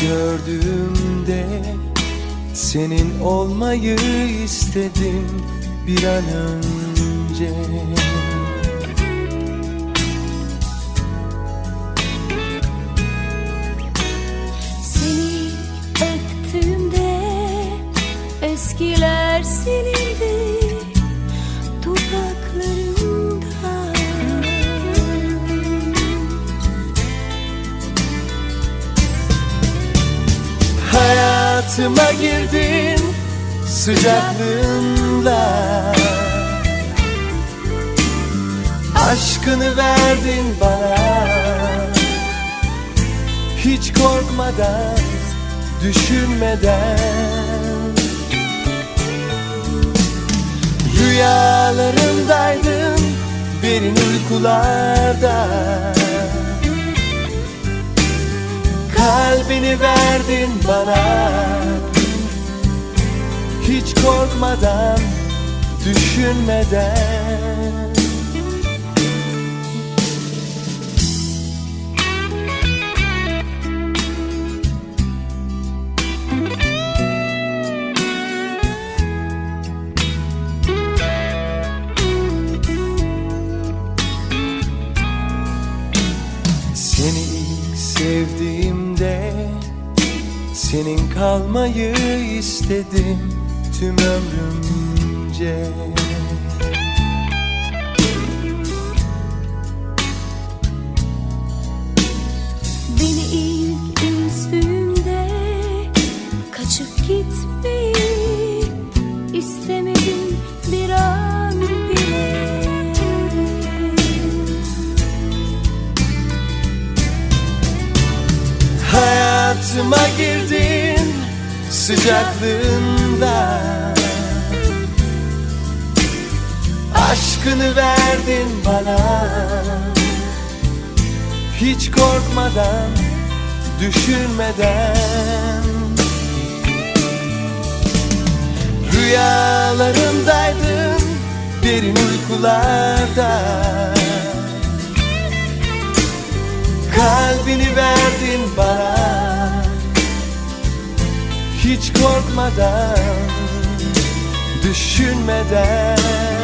gördüğümde senin olmayı istedim bir an önce. Seni öptüğümde eskiler Hayatıma girdin sıcaklığınla Aşkını verdin bana. Hiç korkmadan, düşünmeden. Rüyalarımdaydın derin uykularda. Kalbini verdin bana Hiç korkmadan, düşünmeden. Seni sevdiğimde Senin kalmayı istedim tüm ömrümce Beni ilk üzdüğünde kaçıp gitmeyi istemedim bir an bile. Hayatıma girdin sıcaklığında Aşkını verdin bana. Hiç korkmadan, düşünmeden. Rüyalarımdaydın derin uykularda korkmadan Düşünmeden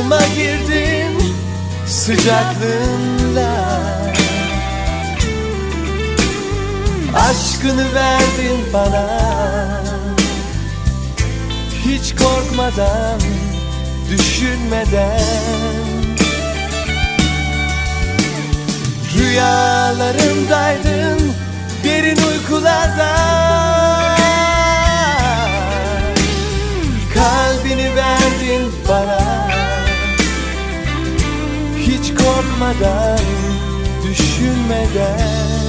Hayatıma girdin sıcaklığında. Aşkını verdin bana. Hiç korkmadan, düşünmeden. Rüyalarımdaydın Hiç korkmadan, düşünmeden